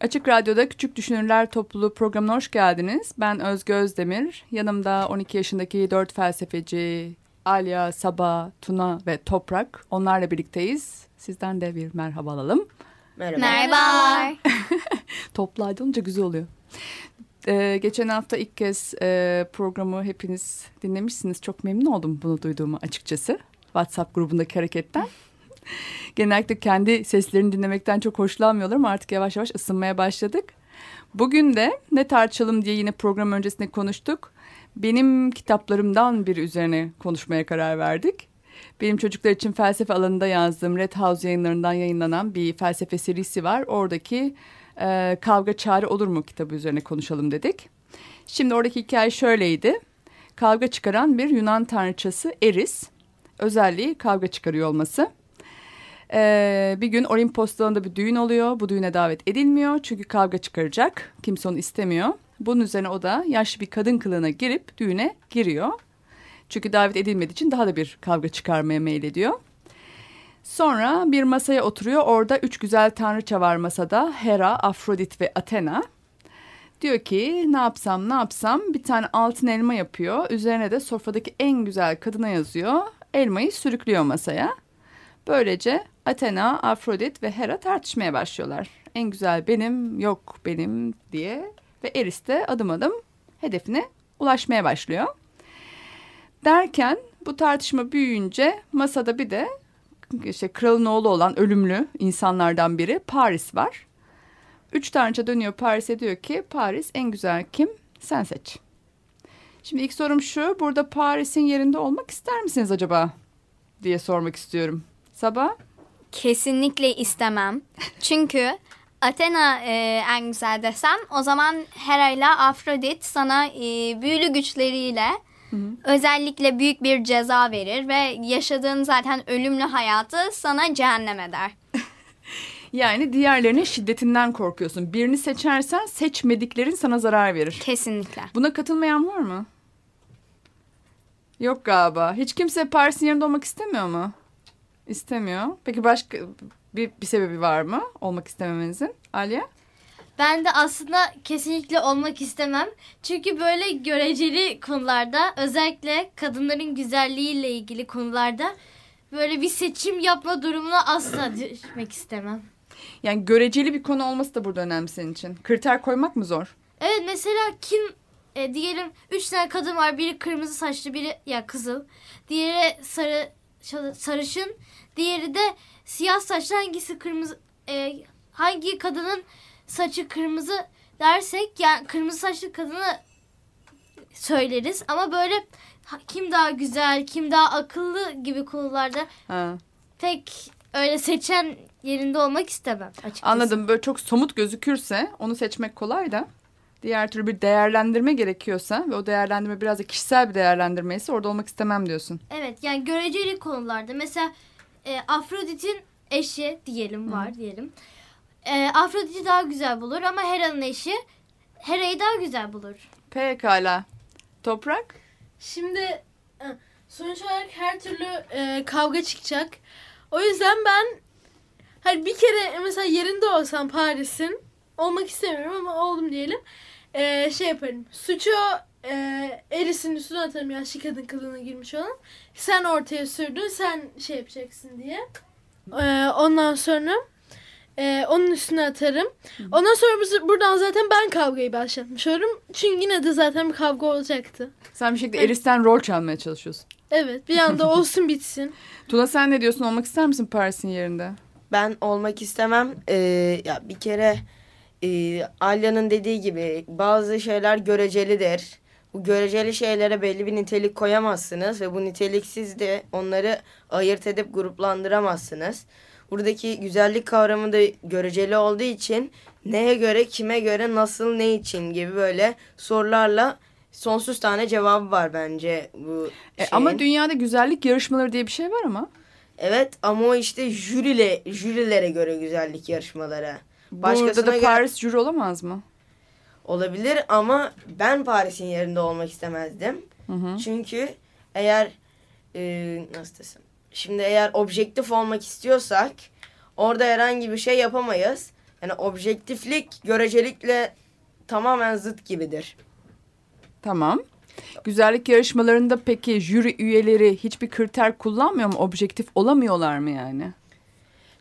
Açık Radyo'da Küçük Düşünürler Topluluğu programına hoş geldiniz. Ben Özge Özdemir. Yanımda 12 yaşındaki 4 felsefeci Alya, Saba, Tuna ve Toprak. Onlarla birlikteyiz. Sizden de bir merhaba alalım. Merhaba. Merhabalar. Toplu halde olunca güzel oluyor. Ee, geçen hafta ilk kez e, programı hepiniz dinlemişsiniz. Çok memnun oldum bunu duyduğumu açıkçası. WhatsApp grubundaki hareketten. Genellikle kendi seslerini dinlemekten çok hoşlanmıyorlar ama artık yavaş yavaş ısınmaya başladık. Bugün de ne tartışalım diye yine program öncesinde konuştuk. Benim kitaplarımdan biri üzerine konuşmaya karar verdik. Benim çocuklar için felsefe alanında yazdığım Red House yayınlarından yayınlanan bir felsefe serisi var. Oradaki e, Kavga Çare Olur mu kitabı üzerine konuşalım dedik. Şimdi oradaki hikaye şöyleydi. Kavga çıkaran bir Yunan tanrıçası Eris. Özelliği kavga çıkarıyor olması. Ee, bir gün Olimpos Dağı'nda bir düğün oluyor. Bu düğüne davet edilmiyor çünkü kavga çıkaracak. Kimse onu istemiyor. Bunun üzerine o da yaşlı bir kadın kılığına girip düğüne giriyor. Çünkü davet edilmediği için daha da bir kavga çıkarmaya meylediyor. Sonra bir masaya oturuyor. Orada üç güzel tanrıça var masada. Hera, Afrodit ve Athena. Diyor ki ne yapsam ne yapsam bir tane altın elma yapıyor. Üzerine de sofradaki en güzel kadına yazıyor. Elmayı sürüklüyor masaya. Böylece Athena, Afrodit ve Hera tartışmaya başlıyorlar. En güzel benim, yok benim diye ve Eris de adım adım hedefine ulaşmaya başlıyor. Derken bu tartışma büyüyünce masada bir de işte kralın oğlu olan ölümlü insanlardan biri Paris var. Üç tanrıça dönüyor Paris'e diyor ki Paris en güzel kim? Sen seç. Şimdi ilk sorum şu burada Paris'in yerinde olmak ister misiniz acaba? diye sormak istiyorum. Sabah? Kesinlikle istemem. Çünkü Athena e, en güzel desem o zaman Hera ile Afrodit sana e, büyülü güçleriyle hı hı. özellikle büyük bir ceza verir ve yaşadığın zaten ölümlü hayatı sana cehennem eder. yani diğerlerinin şiddetinden korkuyorsun. Birini seçersen seçmediklerin sana zarar verir. Kesinlikle. Buna katılmayan var mı? Yok galiba. Hiç kimse Paris'in yanında olmak istemiyor mu? İstemiyor. Peki başka bir, bir sebebi var mı olmak istememenizin? Alya? Ben de aslında kesinlikle olmak istemem. Çünkü böyle göreceli konularda özellikle kadınların güzelliğiyle ilgili konularda böyle bir seçim yapma durumuna asla düşmek istemem. Yani göreceli bir konu olması da burada önemli senin için. Kriter koymak mı zor? Evet mesela kim e, diyelim üç tane kadın var. Biri kırmızı saçlı biri ya kızıl. Diğeri sarı sarışın. Diğeri de siyah saçlı hangisi kırmızı e, hangi kadının saçı kırmızı dersek yani kırmızı saçlı kadını söyleriz ama böyle kim daha güzel kim daha akıllı gibi konularda ha. pek öyle seçen yerinde olmak istemem açıkçası. Anladım böyle çok somut gözükürse onu seçmek kolay da diğer türlü bir değerlendirme gerekiyorsa ve o değerlendirme biraz da kişisel bir değerlendirme ise orada olmak istemem diyorsun. Evet yani göreceli konularda mesela e, Afrodit'in eşi diyelim var Hı. diyelim. E, Afrodit'i daha güzel bulur ama Hera'nın eşi Hera'yı daha güzel bulur. Pekala. Toprak? Şimdi e, sonuç olarak her türlü e, kavga çıkacak. O yüzden ben hani bir kere mesela yerinde olsam Paris'in olmak istemiyorum ama oldum diyelim. E, şey yaparım. Suçu e, Eris'in üstüne atarım yaşlı kadın kılığına girmiş olan. Sen ortaya sürdün sen şey yapacaksın diye. E, ondan sonra e, onun üstüne atarım. Ondan sonra biz, buradan zaten ben kavgayı başlatmış olurum. Çünkü yine de zaten bir kavga olacaktı. Sen bir şekilde Eris'ten rol çalmaya çalışıyorsun. Evet bir anda olsun bitsin. Tuna sen ne diyorsun olmak ister misin Paris'in yerinde? Ben olmak istemem. Ee, ya bir kere e, Alya'nın dediği gibi bazı şeyler görecelidir. Bu göreceli şeylere belli bir nitelik koyamazsınız ve bu niteliksiz de onları ayırt edip gruplandıramazsınız. Buradaki güzellik kavramı da göreceli olduğu için neye göre, kime göre, nasıl, ne için gibi böyle sorularla sonsuz tane cevabı var bence bu E, ama dünyada güzellik yarışmaları diye bir şey var ama. Evet ama o işte jürile, jürilere göre güzellik yarışmaları. Burada Başkasına da göre Paris jüri olamaz mı? olabilir ama ben Paris'in yerinde olmak istemezdim. Hı hı. Çünkü eğer e, nasıl desem şimdi eğer objektif olmak istiyorsak orada herhangi bir şey yapamayız. Yani objektiflik görecelikle tamamen zıt gibidir. Tamam. Güzellik yarışmalarında peki jüri üyeleri hiçbir kriter kullanmıyor mu? Objektif olamıyorlar mı yani?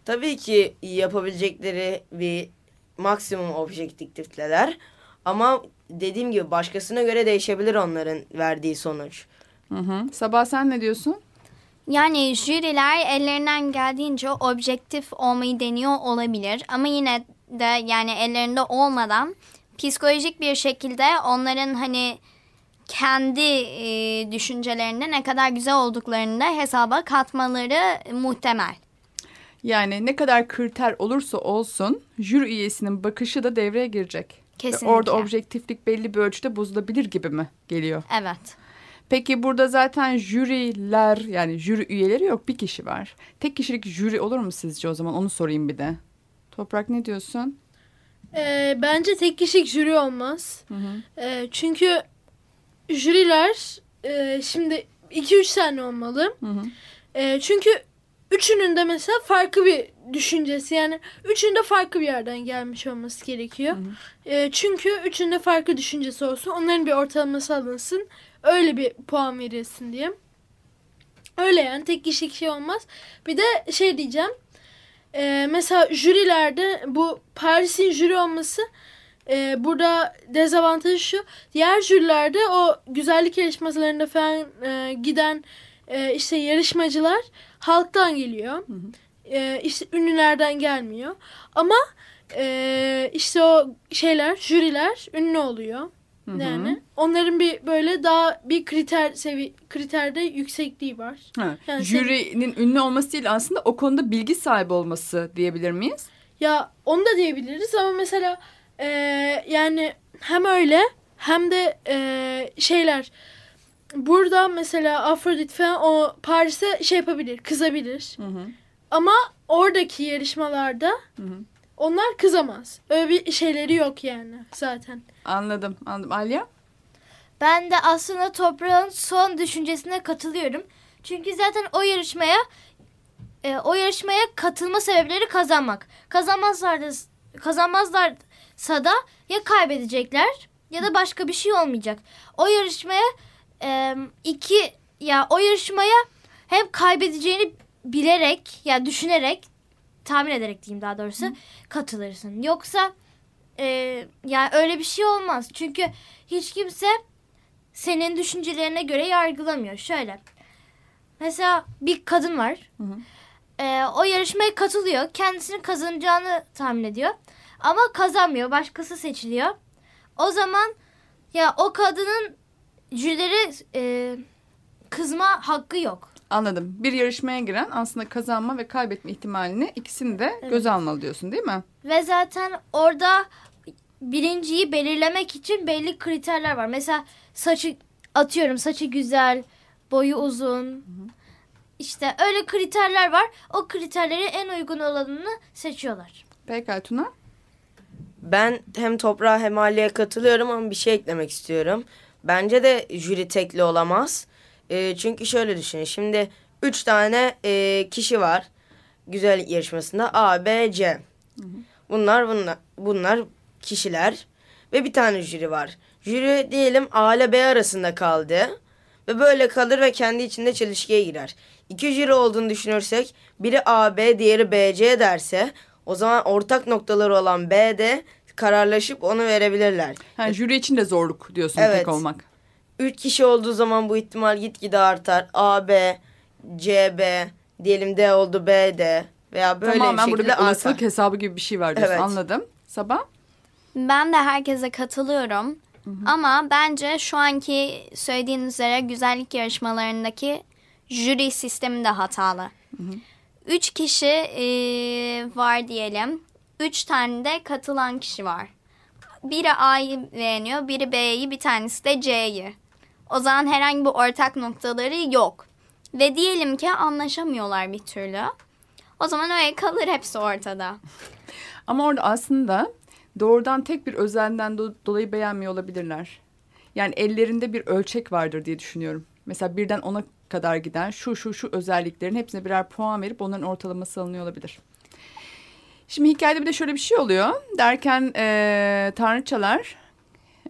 Tabii ki yapabilecekleri bir maksimum objektifteler. Ama dediğim gibi başkasına göre değişebilir onların verdiği sonuç. Hı hı. Sabah sen ne diyorsun? Yani jüriler ellerinden geldiğince objektif olmayı deniyor olabilir. Ama yine de yani ellerinde olmadan psikolojik bir şekilde onların hani kendi e, düşüncelerinde ne kadar güzel olduklarını da hesaba katmaları muhtemel. Yani ne kadar kriter olursa olsun jüri üyesinin bakışı da devreye girecek. Ve Kesinlikle. Orada objektiflik belli bir ölçüde bozulabilir gibi mi geliyor? Evet. Peki burada zaten jüriler yani jüri üyeleri yok bir kişi var. Tek kişilik jüri olur mu sizce o zaman onu sorayım bir de. Toprak ne diyorsun? Ee, bence tek kişilik jüri olmaz. Hı hı. Ee, çünkü jüriler e, şimdi 2-3 tane olmalı. Hı hı. Ee, çünkü üçünün de mesela farklı bir düşüncesi yani üçünün de farklı bir yerden gelmiş olması gerekiyor. Ee, çünkü üçünün de farklı düşüncesi olsun. Onların bir ortalaması alınsın. Öyle bir puan verilsin diye. Öyle yani tek kişilik şey olmaz. Bir de şey diyeceğim. Ee, mesela jürilerde bu Paris'in jüri olması e, burada dezavantajı şu. Diğer jürilerde o güzellik yarışmalarında falan e, giden e, işte yarışmacılar halktan geliyor. E, işte ünlülerden gelmiyor. Ama e, işte o şeyler, jüriler ünlü oluyor. Hı hı. Yani onların bir böyle daha bir kriter sevi kriterde yüksekliği var. Ha, Yani Jürinin ünlü olması değil aslında o konuda bilgi sahibi olması diyebilir miyiz? Ya onu da diyebiliriz ama mesela e, yani hem öyle hem de e, şeyler burada mesela Afrodit falan o Paris'e şey yapabilir, kızabilir. Hı hı. Ama oradaki yarışmalarda Hı hı. onlar kızamaz. Öyle bir şeyleri yok yani zaten. Anladım anladım. Alya? Ben de aslında toprağın son düşüncesine katılıyorum. Çünkü zaten o yarışmaya e, o yarışmaya katılma sebepleri kazanmak. Kazanmazlar da, kazanmazlarsa da ya kaybedecekler ya da başka bir şey olmayacak. O yarışmaya e, iki ya o yarışmaya hem kaybedeceğini bilerek ya düşünerek tahmin ederek diyeyim daha doğrusu katılırsın. Yoksa e, ya öyle bir şey olmaz. Çünkü hiç kimse senin düşüncelerine göre yargılamıyor. Şöyle. Mesela bir kadın var. Hı hı. Ee, o yarışmaya katılıyor. Kendisinin kazanacağını tahmin ediyor. Ama kazanmıyor. Başkası seçiliyor. O zaman ya o kadının jürilere e, kızma hakkı yok. Anladım. Bir yarışmaya giren aslında kazanma ve kaybetme ihtimalini ikisini de göze almalı diyorsun değil mi? Ve zaten orada birinciyi belirlemek için belli kriterler var. Mesela saçı atıyorum saçı güzel, boyu uzun. İşte öyle kriterler var. O kriterleri en uygun olanını seçiyorlar. Peki Tuna. Ben hem toprağa hem Ali'ye katılıyorum ama bir şey eklemek istiyorum. Bence de jüri tekli olamaz. E, çünkü şöyle düşünün. Şimdi üç tane e, kişi var. Güzel yarışmasında A, B, C. Bunlar bunlar bunlar kişiler ve bir tane jüri var. Jüri diyelim A ile B arasında kaldı ve böyle kalır ve kendi içinde çelişkiye girer. İki jüri olduğunu düşünürsek biri A, B, diğeri B, C derse o zaman ortak noktaları olan B de kararlaşıp onu verebilirler. Ha, jüri için de zorluk diyorsun Evet. tek olmak. Üç kişi olduğu zaman bu ihtimal gitgide artar. A, B, C, B, diyelim D oldu B, D veya böyle Tamamen bir burada şekilde bir olasılık artar. hesabı gibi bir şey var diyorsun. Evet. Anladım. Sabah? Ben de herkese katılıyorum. Ama bence şu anki söylediğiniz üzere güzellik yarışmalarındaki jüri sistemi de hatalı. Üç kişi e, var diyelim. Üç tane de katılan kişi var. biri A'yı beğeniyor, biri B'yi, bir tanesi de C'yi. O zaman herhangi bir ortak noktaları yok. Ve diyelim ki anlaşamıyorlar bir türlü. O zaman öyle kalır hepsi ortada. Ama orada aslında doğrudan tek bir özelliğinden do- dolayı beğenmiyor olabilirler. Yani ellerinde bir ölçek vardır diye düşünüyorum. Mesela birden ona kadar giden şu şu şu özelliklerin hepsine birer puan verip onların ortalaması alınıyor olabilir. Şimdi hikayede bir de şöyle bir şey oluyor. Derken eee tanrıçalar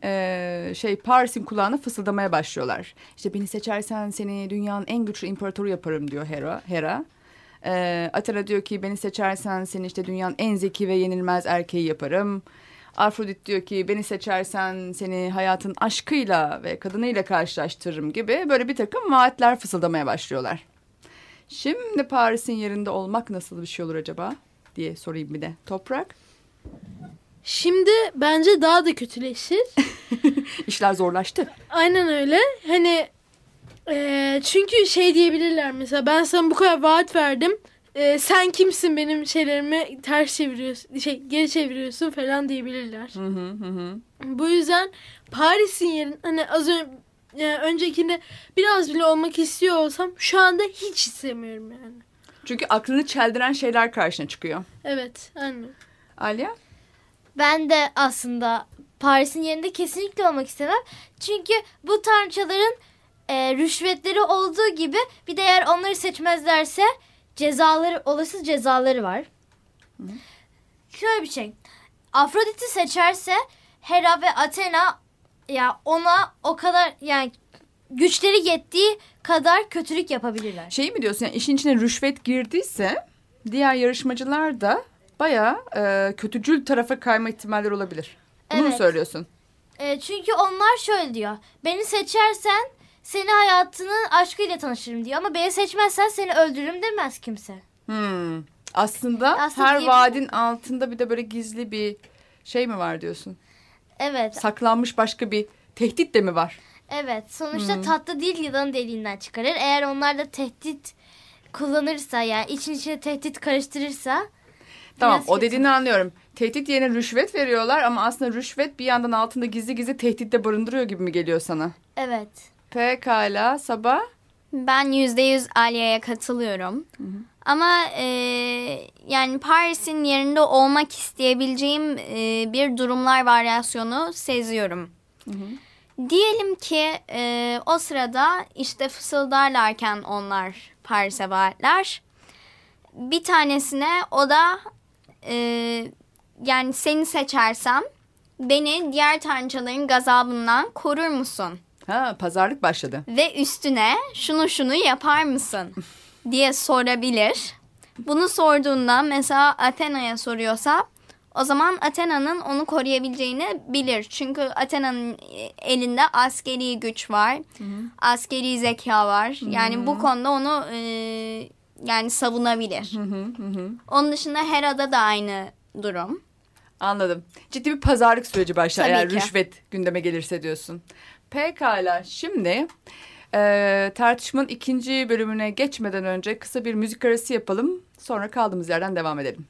eee, şey Paris'in kulağına fısıldamaya başlıyorlar. İşte beni seçersen seni dünyanın en güçlü imparatoru yaparım diyor Hera. Hera. Ee, Atera diyor ki beni seçersen seni işte dünyanın en zeki ve yenilmez erkeği yaparım. Afrodit diyor ki beni seçersen seni hayatın aşkıyla ve kadınıyla karşılaştırırım gibi böyle bir takım vaatler fısıldamaya başlıyorlar. Şimdi Paris'in yerinde olmak nasıl bir şey olur acaba diye sorayım bir de. Toprak Şimdi bence daha da kötüleşir. işler zorlaştı. Aynen öyle. Hani eee, çünkü şey diyebilirler mesela ben sana bu kadar vaat verdim. Eee, sen kimsin benim şeylerimi ters çeviriyorsun, şey geri çeviriyorsun falan diyebilirler. Hı hı hı. Bu yüzden Paris'in yerin hani az önce öncekinde biraz bile olmak istiyor olsam şu anda hiç istemiyorum yani. Çünkü aklını çeldiren şeyler karşına çıkıyor. Evet, aynen. Alya? Ben de aslında Paris'in yerinde kesinlikle olmak istemem. Çünkü bu tanrıçaların e, rüşvetleri olduğu gibi bir de eğer onları seçmezlerse cezaları, olası cezaları var. Şöyle bir şey. Afrodit'i seçerse Hera ve Athena ya ona o kadar yani güçleri yettiği kadar kötülük yapabilirler. Şeyi mi diyorsun yani işin içine rüşvet girdiyse diğer yarışmacılar da bayağı e, kötücül tarafa kayma ihtimalleri olabilir. Bunu mu Evet. söylüyorsun? E, çünkü onlar şöyle diyor. Beni seçersen seni hayatının aşkıyla tanışırım diyor. Ama beni seçmezsen seni öldürürüm demez kimse. Hmm. Aslında, Aslında her vaadin altında bir de böyle gizli bir şey mi var diyorsun? Evet. Saklanmış başka bir tehdit de mi var? Evet. Sonuçta tatlı değil yılanın deliğinden çıkarır. Eğer onlar da tehdit kullanırsa yani için içine tehdit karıştırırsa Tamam o kötü. dediğini anlıyorum. Tehdit yerine rüşvet veriyorlar ama aslında rüşvet bir yandan altında gizli gizli tehdit de barındırıyor gibi mi geliyor sana? Evet. Pekala Sabah. Ben yüzde yüz Alya'ya katılıyorum. Ama e, yani Paris'in yerinde olmak isteyebileceğim e, bir durumlar varyasyonu seziyorum. Diyelim ki e, o sırada işte fısıldarlarken onlar Paris'e vaatler. Bir tanesine o da e, yani seni seçersem beni diğer tanrıçaların gazabından korur musun? Ha pazarlık başladı. ve üstüne şunu şunu yapar mısın diye sorabilir. Bunu sorduğunda mesela Athena'ya soruyorsa o zaman Athena'nın onu koruyabileceğini bilir. Çünkü Athena'nın elinde askeri güç var. Askeri zeka var. Yani bu konuda onu e, yani savunabilir. Onun dışında Hera'da da aynı durum. Anladım. Ciddi bir pazarlık süreci başlar Tabii eğer ki. rüşvet gündeme gelirse diyorsun. Pekala şimdi e, tartışmanın ikinci bölümüne geçmeden önce kısa bir müzik arası yapalım. Sonra kaldığımız yerden devam edelim.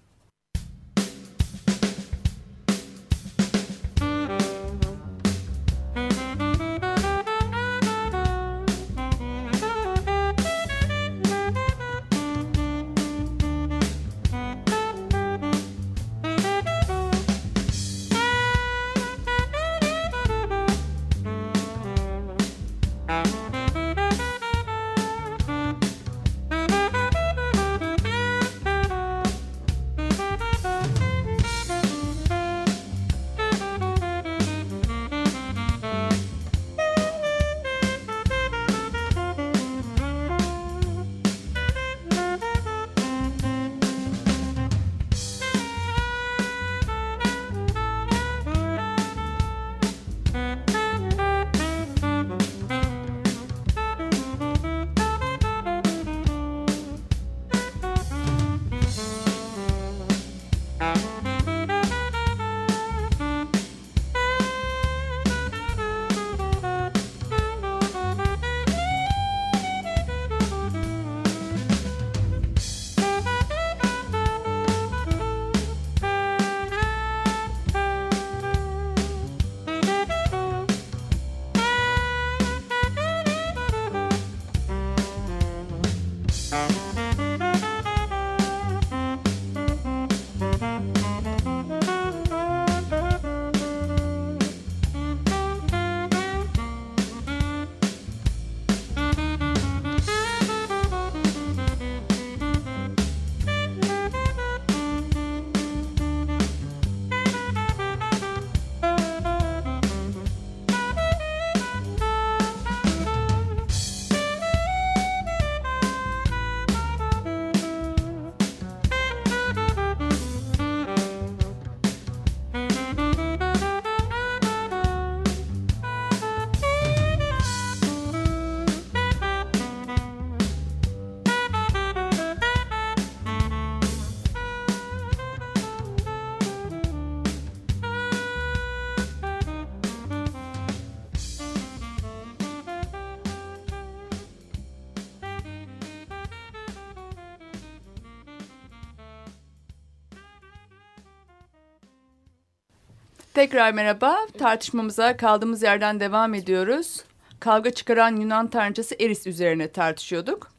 Tekrar merhaba. Tartışmamıza kaldığımız yerden devam ediyoruz. Kavga çıkaran Yunan tanrıçası Eris üzerine tartışıyorduk.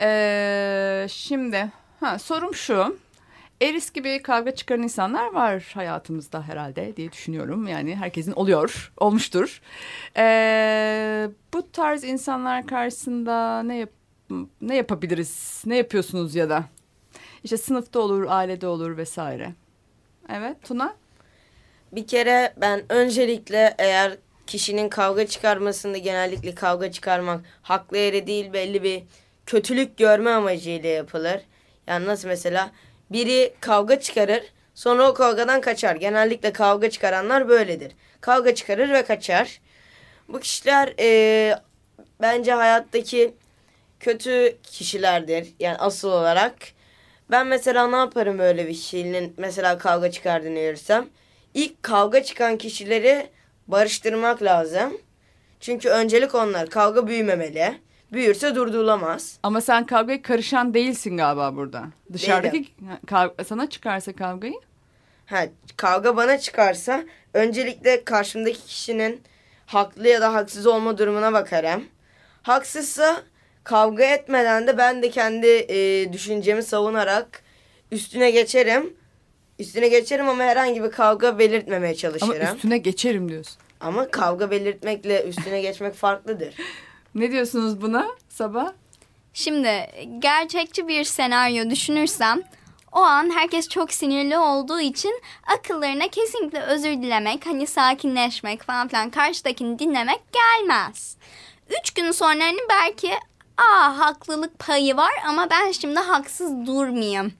Ee, şimdi ha, sorum şu. Eris gibi kavga çıkaran insanlar var hayatımızda herhalde diye düşünüyorum. Yani herkesin oluyor, olmuştur. Ee, bu tarz insanlar karşısında ne yap ne yapabiliriz? Ne yapıyorsunuz ya da? İşte sınıfta olur, ailede olur vesaire. Evet, Tuna? Bir kere ben öncelikle eğer kişinin kavga çıkarmasında genellikle kavga çıkarmak haklı yere değil belli bir kötülük görme amacıyla yapılır. Yani nasıl mesela biri kavga çıkarır sonra o kavgadan kaçar. Genellikle kavga çıkaranlar böyledir. Kavga çıkarır ve kaçar. Bu kişiler e, bence hayattaki kötü kişilerdir. Yani asıl olarak. Ben mesela ne yaparım böyle bir kişinin mesela kavga çıkardığını görürsem. İlk kavga çıkan kişileri barıştırmak lazım. Çünkü öncelik onlar. Kavga büyümemeli. Büyürse durdurulamaz. Ama sen kavgaya karışan değilsin galiba burada. Dışarıdaki kav- sana çıkarsa kavgayı. Ha, kavga bana çıkarsa öncelikle karşımdaki kişinin haklı ya da haksız olma durumuna bakarım. Haksızsa kavga etmeden de ben de kendi e, düşüncemi savunarak üstüne geçerim. Üstüne geçerim ama herhangi bir kavga belirtmemeye Ama çalışırım. üstüne geçerim diyorsun. Ama kavga belirtmekle üstüne geçmek farklıdır. Ne diyorsunuz buna Sabah? Şimdi gerçekçi bir senaryo düşünürsem o an herkes çok sinirli olduğu için akıllarına kesinlikle özür dilemek, hani sakinleşmek falan filan karşıdakini dinlemek gelmez. Üç gün sonra hani belki aa haklılık payı var ama ben şimdi haksız durmayayım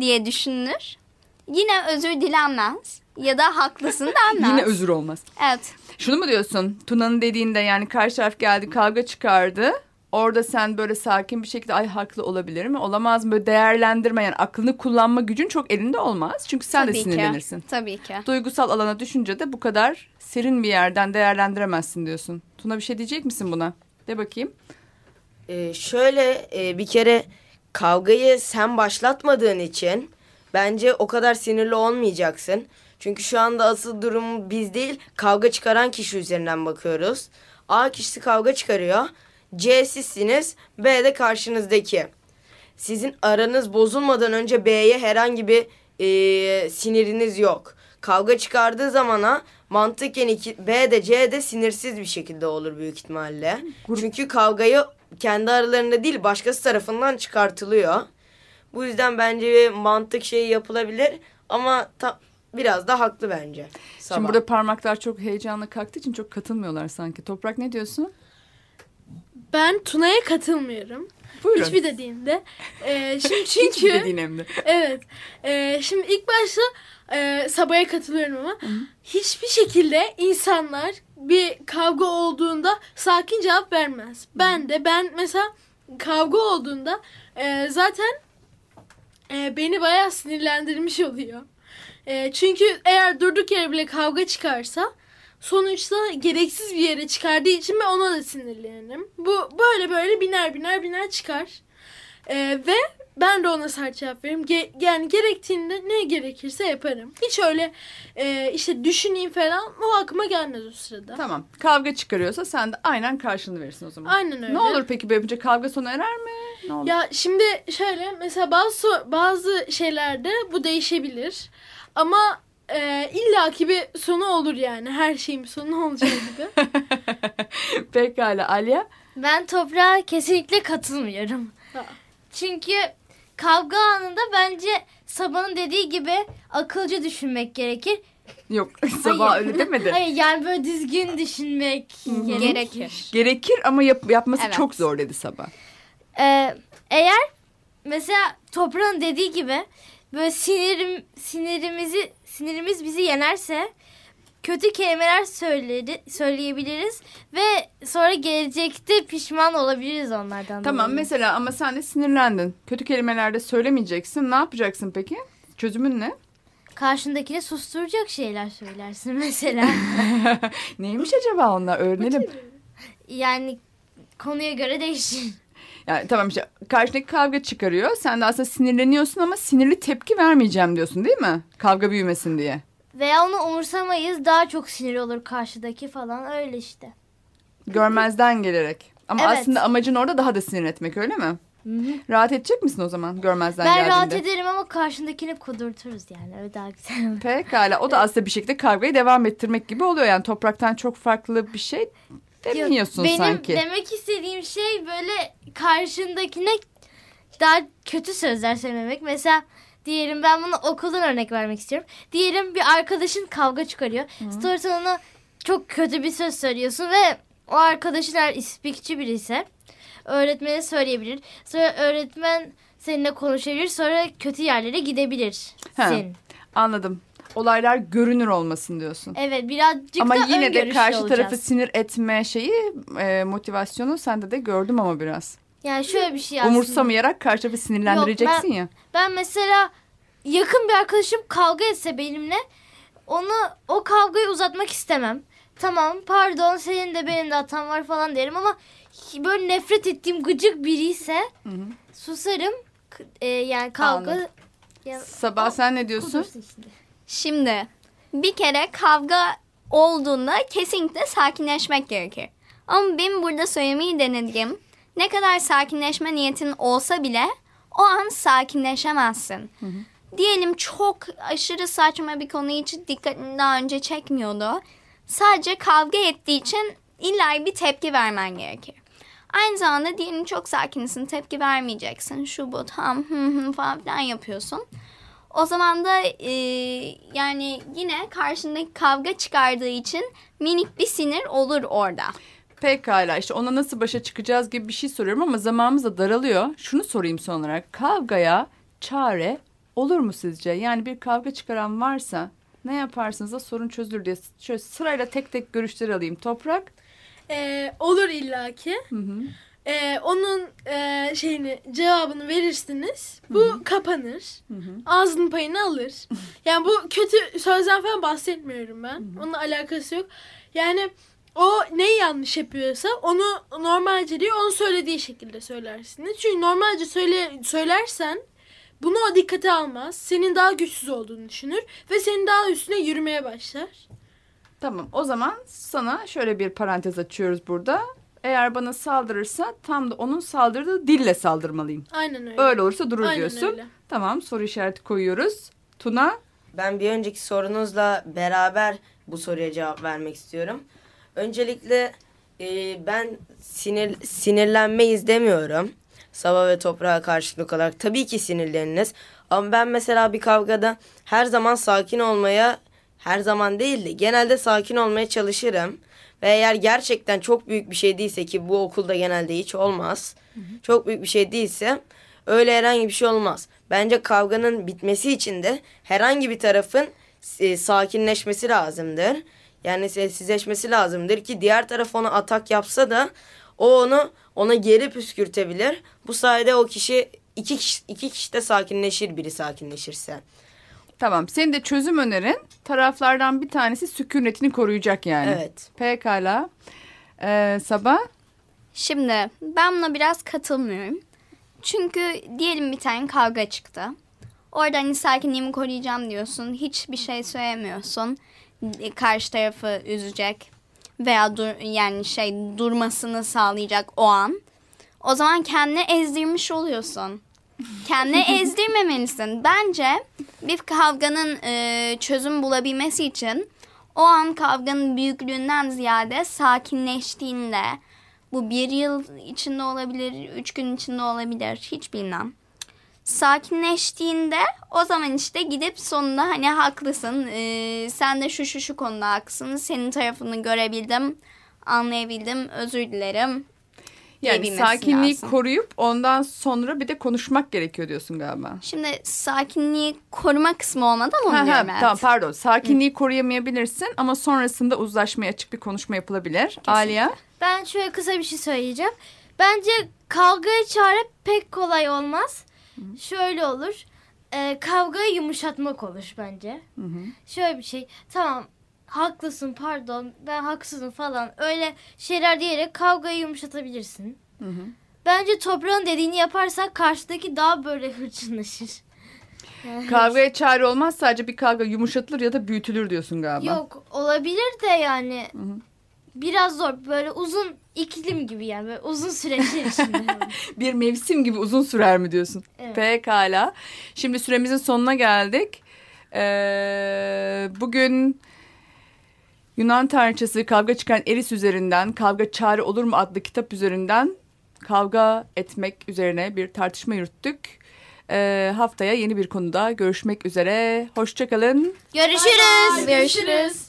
diye düşünülür. Yine özür dilenmez ya da haklısın denmez. Yine özür olmaz. Evet. Şunu mu diyorsun? Tuna'nın dediğinde yani karşı taraf geldi kavga çıkardı. Orada sen böyle sakin bir şekilde ay haklı olabilir mi? Olamaz mı? Böyle değerlendirme yani aklını kullanma gücün çok elinde olmaz. Çünkü sen de Tabii ki. sinirlenirsin. Tabii ki. Duygusal alana düşünce de bu kadar serin bir yerden değerlendiremezsin diyorsun. Tuna bir şey diyecek misin buna? De bakayım. Ee, şöyle e, bir kere kavgayı sen başlatmadığın için bence o kadar sinirli olmayacaksın. Çünkü şu anda asıl durum biz değil kavga çıkaran kişi üzerinden bakıyoruz. A kişisi kavga çıkarıyor. C sizsiniz. B de karşınızdaki. Sizin aranız bozulmadan önce B'ye herhangi bir e, siniriniz yok. Kavga çıkardığı zamana mantıken iki, B de C de sinirsiz bir şekilde olur büyük ihtimalle. Çünkü kavgayı kendi aralarında değil başkası tarafından çıkartılıyor. Bu yüzden bence bir mantık şeyi yapılabilir ama ta, biraz da haklı bence. Sabah. Şimdi burada parmaklar çok heyecanla kalktığı için çok katılmıyorlar sanki. Toprak ne diyorsun? Ben Tuna'ya katılmıyorum. Buyurun. Hiçbir dediğinde. Ee, şimdi Hiçbir çünkü dediğin hem de. evet. Ee, şimdi ilk başta e, Sabah'a katılıyorum ama hiçbir şekilde insanlar bir kavga olduğunda sakin cevap vermez. Ben de ben mesela kavga olduğunda e, zaten e, beni bayağı sinirlendirmiş oluyor. E, çünkü eğer durduk yere bile kavga çıkarsa sonuçta gereksiz bir yere çıkardığı için ben ona da sinirlenirim. Bu böyle böyle biner biner biner çıkar. E, ve ben de ona sert cevap veririm. Ge- yani gerektiğinde ne gerekirse yaparım. Hiç öyle e, işte düşüneyim falan o aklıma gelmez o sırada. Tamam. Kavga çıkarıyorsa sen de aynen karşılığını verirsin o zaman. Aynen öyle. Ne olur peki böyle yapınca kavga sona erer mi? Ne olur? Ya şimdi şöyle mesela bazı bazı şeylerde bu değişebilir. Ama e, illaki bir sonu olur yani. Her şeyin bir sonu olacağı gibi. Pekala Alya. Ben toprağa kesinlikle katılmıyorum. Ha. Çünkü kavga anında bence Sabah'ın dediği gibi akılcı düşünmek gerekir. Yok sabah Hayır. öyle demedi. Hayır yani böyle düzgün düşünmek gerekir. Gerekir. Gerekir ama yap- yapması Evet. çok zor dedi sabah. Ee, eğer mesela toprağın dediği gibi böyle sinirim sinirimizi sinirimiz bizi yenerse kötü kelimeler söyleri, söyleyebiliriz ve sonra gelecekte pişman olabiliriz onlardan. Tamam dolayı. mesela ama sen de sinirlendin. Kötü kelimelerde söylemeyeceksin. Ne yapacaksın peki? Çözümün ne? Karşındakini susturacak şeyler söylersin mesela. Neymiş acaba onlar? Öğrenelim. yani konuya göre değişir. Yani tamam işte karşındaki kavga çıkarıyor. Sen de aslında sinirleniyorsun ama sinirli tepki vermeyeceğim diyorsun değil mi? Kavga büyümesin diye. Veya onu umursamayız daha çok sinir olur karşıdaki falan öyle işte. Görmezden gelerek. Ama Evet. aslında amacın orada daha da sinir etmek öyle mi? Rahat edecek misin o zaman görmezden ben geldiğinde? rahat ederim ama karşındakini kudurturuz yani öyle daha güzel. Pekala. O da aslında bir şekilde kavgayı devam ettirmek gibi oluyor. Yani topraktan çok farklı bir şey demiyorsun Benim sanki. demek istediğim şey böyle karşındakine daha kötü sözler söylemek. Mesela diyelim ben bunu okuldan örnek vermek istiyorum. Diyelim bir arkadaşın kavga çıkarıyor. Sonra sen ona çok kötü bir söz söylüyorsun ve o arkadaşın eğer ispikçi biri ise öğretmene söyleyebilir. Sonra öğretmen seninle konuşabilir. Sonra kötü yerlere gidebilir. Ha. Senin. Anladım. Olaylar görünür olmasın diyorsun. Evet birazcık ama da yine de karşı olacağız. tarafı sinir etme şeyi e, motivasyonu sende de gördüm ama biraz. Yani şöyle bir şey aslında. Umursamayarak karşı tarafı sinirlendireceksin Yok, ya. Ben mesela yakın bir arkadaşım kavga etse benimle onu o kavgayı uzatmak istemem. Tamam pardon senin de benim de hatam var falan derim ama böyle nefret ettiğim gıcık biri ise susarım. E, yani kavga Anladım. ya, Sabah sen ne diyorsun? şimdi. Şimdi bir kere kavga olduğunda kesinlikle sakinleşmek gerekir. Ama benim burada söylemeyi denediğim ne kadar sakinleşme niyetin olsa bile o an sakinleşemezsin. Diyelim çok aşırı saçma bir konu hiç dikkatini daha önce çekmiyordu. Sadece kavga ettiği için illa bir tepki vermen gerekir. Aynı zamanda diyelim çok sakinsin tepki vermeyeceksin. Şu bu tam hı hı falan filan yapıyorsun. O zaman da e, yani yine karşındaki kavga çıkardığı için minik bir sinir olur orada. Pekala işte ona nasıl başa çıkacağız gibi bir şey soruyorum ama zamanımız da daralıyor. Şunu sorayım son olarak. Kavgaya çare olur mu sizce? Yani bir kavga çıkaran varsa ne yaparsınız da sorun çözülür diye şöyle sırayla tek tek görüşleri alayım. Toprak. Ee, olur illaki. Ee, onun e, şeyini cevabını verirsiniz. Bu kapanır. Ağzının payını alır. yani bu kötü sözden falan bahsetmiyorum ben. Onunla alakası yok. Yani o neyi yanlış yapıyorsa onu normalce değil onun söylediği şekilde söylersiniz. Çünkü normalce söyle, söylersen bunu o dikkate almaz. Senin daha güçsüz olduğunu düşünür ve senin daha üstüne yürümeye başlar. Tamam o zaman sana şöyle bir parantez açıyoruz burada. Eğer bana saldırırsa tam da onun saldırdığı dille saldırmalıyım. Aynen öyle. Öyle olursa durur Aynen diyorsun. öyle. Tamam soru işareti koyuyoruz. Tuna Ben bir önceki sorunuzla beraber bu soruya cevap vermek istiyorum. Öncelikle e, ben sinir sinirlenmeyiz demiyorum. Sabah ve toprağa karşılık olarak tabii ki sinirleniniz. Ama ben mesela bir kavgada her zaman sakin olmaya her zaman değil de genelde sakin olmaya çalışırım. Ve eğer gerçekten çok büyük bir şey değilse ki bu okulda genelde hiç olmaz. Çok büyük bir şey değilse öyle herhangi bir şey olmaz. Bence kavganın bitmesi için de herhangi bir tarafın e, sakinleşmesi lazımdır. Yani sessizleşmesi lazımdır ki diğer taraf ona atak yapsa da o onu ona geri püskürtebilir. Bu sayede o kişi iki kişi, iki kişi de sakinleşir biri sakinleşirse. tamam senin de çözüm önerin taraflardan bir tanesi sükunetini koruyacak yani. Evet. Pekala. Ee, Sabah Şimdi ben buna biraz katılmıyorum. Çünkü diyelim bir tane kavga çıktı. Orada hani sakinliğimi koruyacağım diyorsun. Hiçbir şey söylemiyorsun. E, Karşı tarafı üzecek veya dur, yani şey durmasını sağlayacak o an. O zaman kendini ezdirmiş oluyorsun. Kendini ezdirmemelisin. Bence bir kavganın e, çözüm bulabilmesi için o an kavganın büyüklüğünden ziyade sakinleştiğinde bu bir yıl içinde olabilir, üç gün içinde olabilir. Hiç bilmem. Sakinleştiğinde o zaman işte gidip sonunda hani haklısın. ee, sen de şu şu şu konuda haklısın. Senin tarafını görebildim, anlayabildim. Özür dilerim. yani sakinliği lazım. koruyup ondan sonra bir de konuşmak gerekiyor diyorsun galiba. Şimdi sakinliği koruma kısmı olmadı ama onu diyorum evet. tamam pardon. Sakinliği koruyamayabilirsin ama sonrasında uzlaşmaya açık bir konuşma yapılabilir. Aliye? Ben şöyle kısa bir şey söyleyeceğim. Bence kavgaya çare pek kolay olmaz. Şöyle olur. Ee, kavgayı yumuşatmak olur bence. Şöyle bir şey. Tamam haklısın pardon ben haksızım falan. Öyle şeyler diyerek kavgayı yumuşatabilirsin. Bence toprağın dediğini yaparsak karşıdaki daha böyle hırçınlaşır. Kavgaya çare olmaz sadece bir kavga yumuşatılır ya da büyütülür diyorsun galiba. Yok olabilir de yani biraz zor böyle uzun iklim gibi yani böyle uzun süreçler içinde. Bir mevsim gibi uzun sürer mi diyorsun? Evet. Pekala. Şimdi süremizin sonuna geldik. Ee, bugün Yunan tanrıçası kavga çıkan Eris üzerinden Kavga Çare Olur mu adlı kitap üzerinden kavga etmek üzerine bir tartışma yürüttük. Ee, haftaya yeni bir konuda görüşmek üzere. Hoşçakalın. Görüşürüz. Görüşürüz.